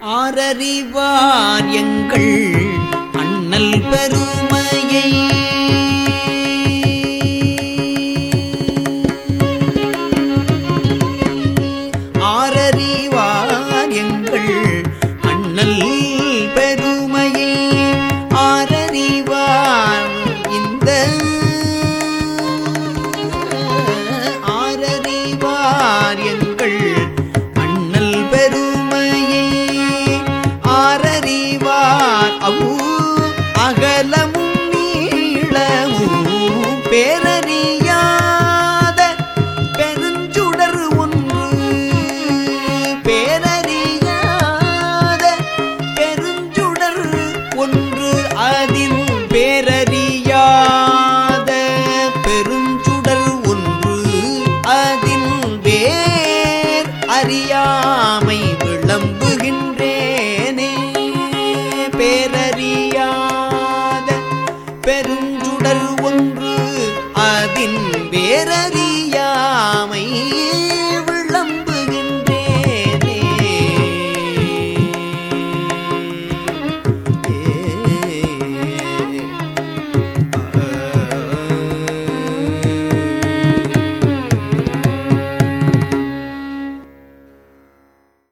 ஆரறிவார் எங்கள் அண்ணல் பெருமையை. ஆரறி ஆரறிவார். அவு அகலமும் நீளமும் பேரறியாத பெருஞ்சுடர் ஒன்று. பேரறியாத பெருஞ்சுடர் ஒன்று. அதில் பேரறியாத பெருஞ்சுடர் ஒன்று. அதில் வேர் அறியாமை பேரறியாத பெருஞ்சுடர் ஒன்று அதின் வேரறி